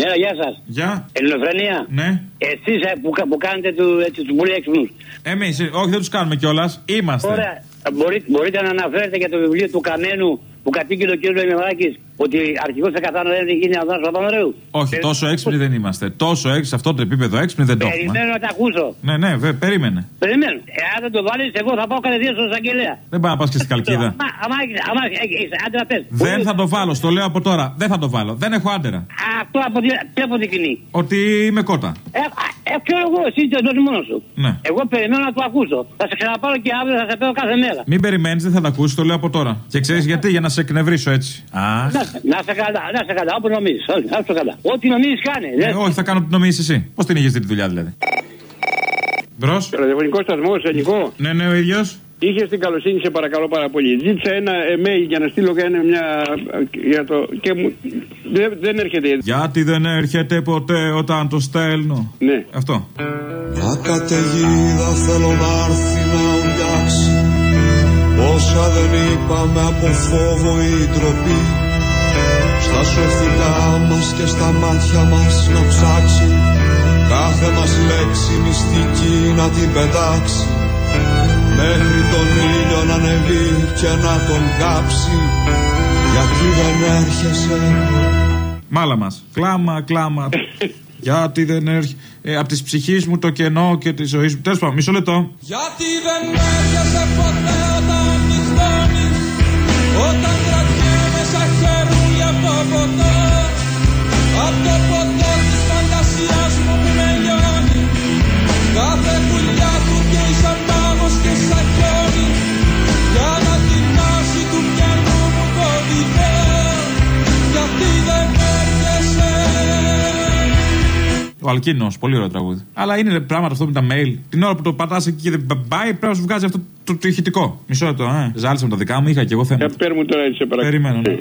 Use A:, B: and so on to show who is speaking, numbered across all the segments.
A: Ναι, γεια σα.
B: Γεια.
A: Ελληνοφρενία.
B: Ναι.
A: Εσεί που, κα- που κάνετε του, έτσι, του πολύ έξυπνου.
B: Εμεί, όχι, δεν του κάνουμε κιόλα. Είμαστε.
A: Ωραία. Μπορείτε, μπορείτε να αναφέρετε για το βιβλίο του Καμένου που κατήγγειλε ο κ. Λεμεδάκη ότι αρχηγό εκαθάρο δεν έχει γίνει Αδάρο Παπανδρέου.
B: Όχι, τόσο έξυπνοι δεν είμαστε. Τόσο έξυπνοι, σε αυτό το επίπεδο έξυπνοι δεν το έχουμε.
A: Περιμένω να τα ακούσω.
B: Ναι, ναι, βε, περίμενε.
A: Περιμένω. Εάν δεν το βάλει, εγώ θα πάω κατευθείαν στον εισαγγελέα.
B: Δεν πάει να πα και στην καλκίδα.
A: Άμα, άμα, άμα, έχεις, άντε να πες.
B: Δεν θα το βάλω, στο λέω από τώρα. Δεν θα το βάλω. Δεν έχω άντερα.
A: Αυτό αποδει... τι αποδεικνύει.
B: Ότι είμαι κότα.
A: Ε, ε, ξέρω εγώ, εσύ είσαι εντός μόνος σου;
B: Ναι.
A: Εγώ περιμένω να το ακούσω. Θα σε ξαναπάρω και αύριο, θα σε παίρνω κάθε μέρα.
B: Μην περιμένεις, δεν θα τα ακούσεις, το λέω από τώρα. Και ξέρεις γιατί, για να σε εκνευρίσω έτσι. Αχ.
A: Να, σε- να σε καλά, να σε καλά, όπω νομίζεις. Να σε καλά. Ό,τι νομίζεις, κάνε.
B: Ε, όχι, θα κάνω τι νομίζεις εσύ. Πώς την είχες δει τη δουλειά δηλαδή; Μπρος.
C: Ραδιοφωνικό σταθμός, ελληνικό.
B: Ναι, ναι, ο ίδιος.
C: Είχε την καλοσύνη, σε παρακαλώ πάρα πολύ. Ζήτησα ένα email για να στείλω και ένα μια. Για το, και μου, δεν, δεν έρχεται.
B: Γιατί δεν έρχεται ποτέ όταν το στέλνω;
C: Ναι.
B: Αυτό.
D: Μια καταιγίδα θέλω να έρθει να ουρλιάξει Όσα δεν είπαμε από φόβο ή ντροπή Στα σωθικά μας και στα μάτια μας να ψάξει Κάθε μας λέξη μυστική να την πετάξει Μέχρι τον ήλιο να ανεβεί και να τον κάψει Γιατί δεν έρχεσαι
B: Μάλα μας. Κλάμα, κλάμα. Γιατί δεν έρχεται. Ε, από τη ψυχής μου το κενό και τη ζωή μου. Τέλος πάντων, μισό λεπτό.
D: Γιατί δεν έρχεσαι ποτέ όταν νυχτώνεις Όταν κρατιέμαι σαν χέρι από το ποτό Απ' το ποτό
B: Ο Αλκίνος, πολύ ωραίο τραγούδι. Αλλά είναι πράγματα αυτό με τα mail. Την ώρα που το πατάς εκεί και δεν πάει, πρέπει να σου βγάζει αυτό το, το ηχητικό. Μισό λεπτό, ε. Ζάλισα με τα δικά μου, είχα και εγώ θέμα.
C: Για πέρ μου τώρα, έτσι, σε παρακαλώ.
B: Περιμένω, ναι.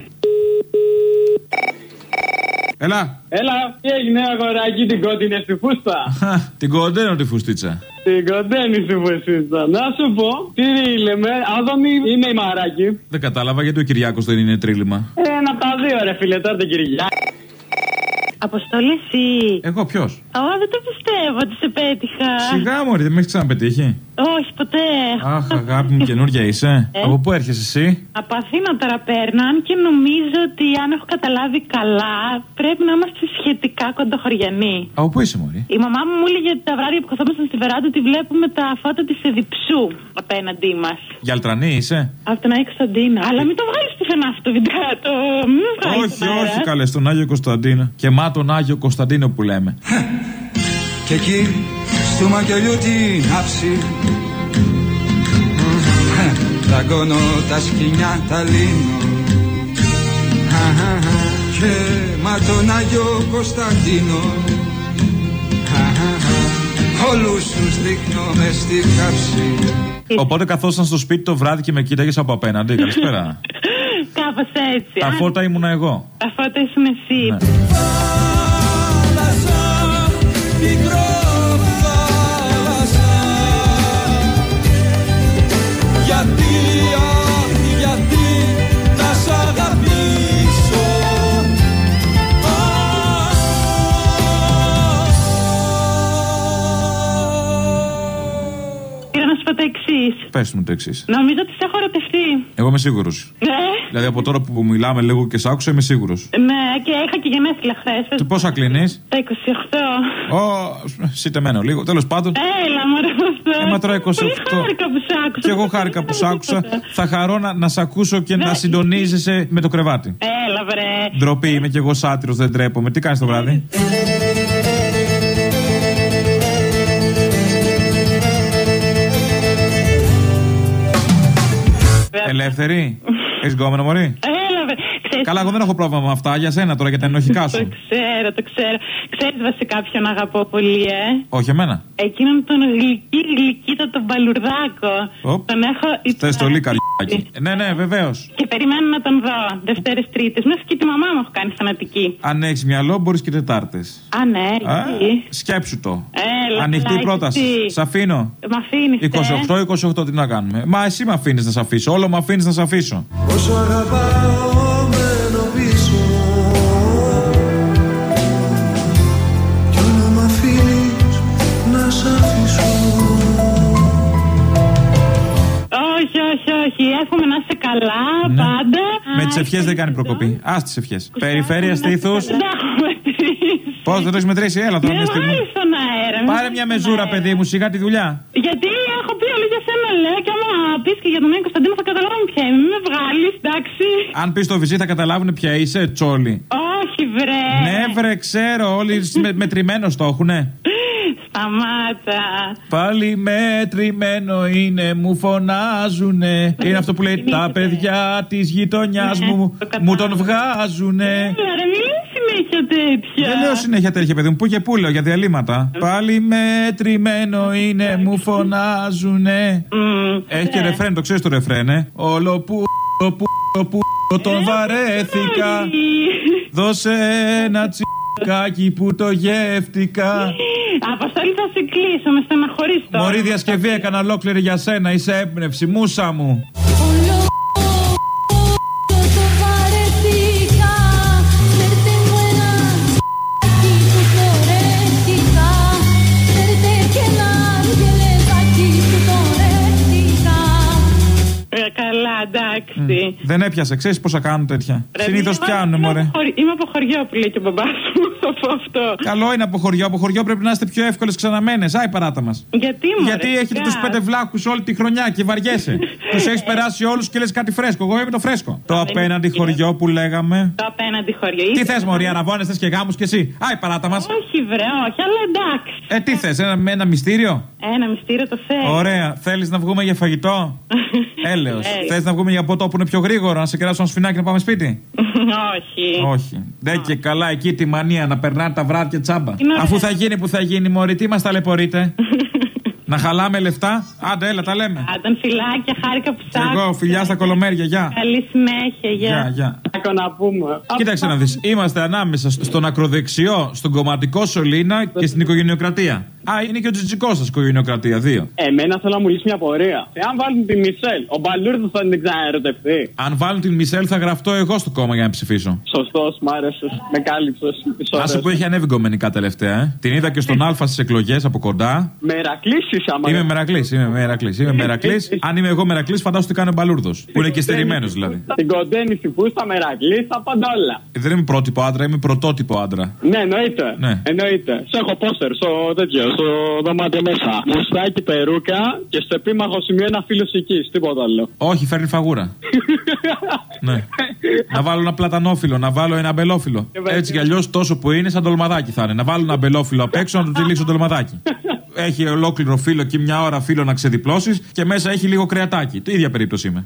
B: Έλα.
E: Έλα, τι έγινε αγοράκι την κόντινε στη φούστα;
B: Χα, Την κοντένω τη φουστίτσα.
E: Την κοντένη στη φούστα. Να σου πω, τι λέμε, Άδωνη είναι η μαράκι.
B: Δεν κατάλαβα γιατί ο Κυριάκος δεν είναι τρίλημα.
E: Ένα από τα δύο ρε φίλε, τώρα την κυριά.
F: Αποστολή εσύ.
B: Εγώ ποιος;
F: Ω, δεν το πιστεύω ότι σε πέτυχα.
B: Σιγά μου, δεν με έχεις ξαναπετύχει.
F: Όχι, ποτέ.
B: Αχ, αγάπη μου, καινούργια είσαι.
F: Ε.
B: Από πού έρχεσαι εσύ;
F: Από Αθήνα τώρα παίρνω, αν και νομίζω ότι αν έχω καταλάβει καλά, πρέπει να είμαστε σχετικά κοντοχωριανοί.
B: Από πού είσαι, Μωρή;
F: Η μαμά μου μου έλεγε ότι τα βράδια που καθόμασταν στη βεράντα ότι βλέπουμε τα φώτα της Εδιψού απέναντί μας.
B: Γιαλτρανή είσαι;
F: Από τον Άγιο Κωνσταντίνα. Αλλά μην το βγάλεις πουθενά αυτό το βιντεό. Το... Μην βγάλεις
B: Όχι, όχι, καλέ, στον Άγιο Κωνσταντίνο. Και μα τον Άγιο Κωνσταντίνο που λέμε.
D: Και εκεί στο μακελιού την άψη Δαγκώνω τα σκοινιά τα λύνω Και μα τον Άγιο Κωνσταντίνο Όλους τους δείχνω μες στη κάψη
B: Οπότε καθόσαν στο σπίτι το βράδυ και με κοίταγες από απέναντι. Καλησπέρα.
F: Κάπως έτσι.
B: Τα
F: Αν-
B: φώτα ήμουνα εγώ.
F: Τα φώτα ήσουν εσύ.
B: Ναι.
D: Θάλασσα, μικρό
F: εξή.
B: Πες μου το εξής.
F: Νομίζω ότι σε έχω ερωτευτεί.
B: Εγώ είμαι σίγουρος.
F: Ναι,
B: Δηλαδή από τώρα που μιλάμε λίγο και σ' άκουσα είμαι σίγουρος.
F: ναι, και είχα και γενέθλια χθες.
B: Και πόσα κλείνεις;
F: Τα 28.
B: Ω, σιτεμένο λίγο. Τέλος πάντων.
F: Έλα, μωρέ αυτό.
B: Ε, μα τώρα 28.
F: Πολύ χάρηκα που σ' άκουσα.
B: Και εγώ χάρηκα που σ' άκουσα. Θα χαρώ να, να σ' ακούσω και να συντονίζεσαι με το κρεβάτι.
F: Έλα, βρε.
B: Ντροπή, είμαι κι εγώ σάτυρος, δεν τρέπομαι. Τι κάνεις το βράδυ; Ελεύθερη. Έχει γκόμενο, Μωρή;
F: Έλα, βρε. Ξέρεις,
B: Καλά, εγώ δεν έχω πρόβλημα με αυτά. Για σένα τώρα, για τα ενοχικά
F: Το
B: σου.
F: ξέρω, το ξέρω. Ξέρεις βασικά ποιον αγαπώ πολύ, ε;
B: Όχι εμένα.
F: Εκείνον τον γλυκύ γλυκύτα τον Μπαλουρδάκο.
B: Οπ.
F: Τον έχω
B: Θες το
F: υπερ-
B: λίκαρι. Ναι, ναι, βεβαίως.
F: Και περιμένω να τον δω Δευτέρε Τρίτε. Μέχρι και τη μαμά μου έχω κάνει θανατική.
B: Αν έχεις μυαλό, μπορείς και Τετάρτε.
F: Α, ναι, γιατί.
B: Σκέψου το.
F: Έλα,
B: Ανοιχτή
F: καλά,
B: πρόταση.
F: εσύ.
B: Σ' αφήνω.
F: Μ' αφήνεις.
B: 28-28 τι να κάνουμε. Μα εσύ με αφήνεις να σε αφήσω. Όλο με αφήνεις να σε αφήσω.
D: Όσο αγαπάω
F: όχι. Εύχομαι να είσαι καλά
B: Ναι.
F: πάντα.
B: Με τις ευχές δεν κάνει προκοπή. Α τις ευχές. Περιφέρεια στήθους.
F: Δεν τα έχω μετρήσεις.
B: Πώς δεν το έχεις μετρήσει, έλα τώρα
F: Δεν
B: μια στιγμή.
F: βάλει στον αέρα. μην
B: Πάρε
F: βάλεις
B: μια
F: στον
B: μεζούρα,
F: αέρα.
B: παιδί μου, σιγά τη δουλειά.
F: Γιατί έχω πει όλοι για σένα, λέω, και άμα πεις και για τον Νίκο Κωνσταντίνο θα καταλάβουν ποια είμαι. Μην με βγάλεις, εντάξει.
B: Αν πεις το βυζί θα καταλάβουν ποια είσαι, τσόλι.
F: Όχι, βρε.
B: Ναι, βρε, ξέρω, όλοι με, μετρημένο το έχουνε.
F: Σταμάτα.
B: Πάλι μετρημένο είναι, μου φωνάζουνε. Είναι αυτό που λέει τα
F: Θυμήθηκα.
B: παιδιά της γειτονιάς
F: Ναι,
B: μου,
F: το
B: μου τον
F: κατάλαβα.
B: βγάζουνε.
F: Έλα, ρε, μην λες συνέχεια τέτοια.
B: Δεν λέω συνέχεια τέτοια, παιδί μου. Πού και πού λέω για διαλύματα. Πάλι μετρημένο είναι, μου φωνάζουνε.
F: Μμ,
B: Έχει και
F: ναι.
B: ρεφρέν, το ξέρεις το ρεφρέν, ε; Όλο που, το που, το που, τον βαρέθηκα.
F: Όχι.
B: Δώσε ένα τσικάκι που το γεύτηκα.
F: Αποστολή θα σε κλείσω, με στεναχωρείς τώρα.
B: Μωρή διασκευή έκανα ολόκληρη για σένα, είσαι έμπνευση, μουσα μου.
F: Εντάξει.
B: Δεν έπιασε, ξέρεις πόσα κάνουν τέτοια.
F: Ρε,
B: Συνήθως
F: είμαι-
B: πιάνουν,
F: είμαι
B: μωρέ.
F: από χωρι- Είμαι από χωριό που λέει και ο μπαμπάς μου, θα πω αυτό.
B: Καλό είναι από χωριό. Από χωριό πρέπει να είστε πιο εύκολες ξαναμένες. Άι παράτα μας.
F: Γιατί μου
B: Γιατί έχετε τους πέντε βλάκους όλη τη χρονιά και βαριέσαι. τους έχεις περάσει όλους και λες κάτι φρέσκο. Εγώ είμαι το φρέσκο. Το απέναντι χωριό που λέγαμε.
F: Το απέναντι χωριό.
B: Τι
F: Ήθελα-
B: θες, Μωρή, αναβώνες θες και γάμους κι εσύ; Άι παράτα μας.
F: Όχι, βρε, όχι, αλλά εντάξει.
B: Ε, τι θες, ένα, ένα μυστήριο;
F: Ένα μυστήριο το θέλω.
B: Ωραία. Θέλεις να βγούμε για φαγητό; Έλεος.
F: Ε,
B: Θες να βγούμε για ποτό που είναι πιο γρήγορο, να σε κεράσω ένα σφινάκι να πάμε σπίτι;
F: Όχι.
B: Όχι. Δεν και καλά εκεί τη μανία να περνάνε τα βράδια τσάμπα.
F: Είναι ωραία.
B: Αφού θα γίνει που θα γίνει, Μωρή, τι μας ταλαιπωρείτε; να χαλάμε λεφτά; Άντε, έλα, τα λέμε.
F: Άνταν φυλάκια, χάρηκα που σ'
B: Και εγώ,
F: άκουσα.
B: φιλιά στα κολομέρια, γεια.
F: Καλή συνέχεια,
B: Γεια,
F: γεια.
B: γεια.
E: Άκου να πούμε.
B: Κοίταξε να δεις. Είμαστε ανάμεσα σ- στον ακροδεξιό, στον κομματικό σωλήνα και στην οικογενειοκρατία. Α, είναι και ο Τζιτζικό σα οικογενειοκρατία, δύο.
E: Εμένα θέλω να μου λύσει μια πορεία. Εάν βάλουν τη Μισελ, ο Μπαλούρδος θα την ξαναερωτευτεί.
B: Αν βάλουν την Μισελ, θα γραφτώ εγώ στο κόμμα για να ψηφίσω.
E: Σωστός, μ' άρεσε. Με κάλυψες.
B: Άσε που έχει ανέβει κομμενικά τελευταία, ε. Την είδα και στον Α στις εκλογές από κοντά.
E: Μερακλήσει άμα.
B: Είμαι μερακλής, είμαι μερακλής. Είμαι μερακλής. Αν είμαι εγώ μερακλής, φαντάσου τι κάνει ο Μπαλούρδος. Που είναι και στερημένο δηλαδή.
E: Την κοντένη στη φούστα, μερακλής, θα πάντα όλα.
B: Δεν είμαι πρότυπο άντρα, είμαι πρωτότυπο άντρα.
E: Ναι, εννοείται.
B: Ναι.
E: Εννοείται. Σε έχω πόστερ στο τέτοιο, στο δωμάτιο μέσα. Μουστάκι, περούκα και στο επίμαχο σημείο ένα φίλος εκεί. Τίποτα άλλο.
B: Όχι, φέρνει φαγούρα. ναι. Να βάλω ένα πλατανόφιλο, να βάλω ένα αμπελόφιλο. Έτσι κι αλλιώς τόσο που είναι, σαν τολμαδάκι θα είναι. Να βάλω ένα αμπελόφιλο απ' έξω να του τυλίξω τολμαδάκι. έχει ολόκληρο φύλλο και μια ώρα φύλλο να ξεδιπλώσεις και μέσα έχει λίγο κρεατάκι. Το ίδια περίπτωση είμαι.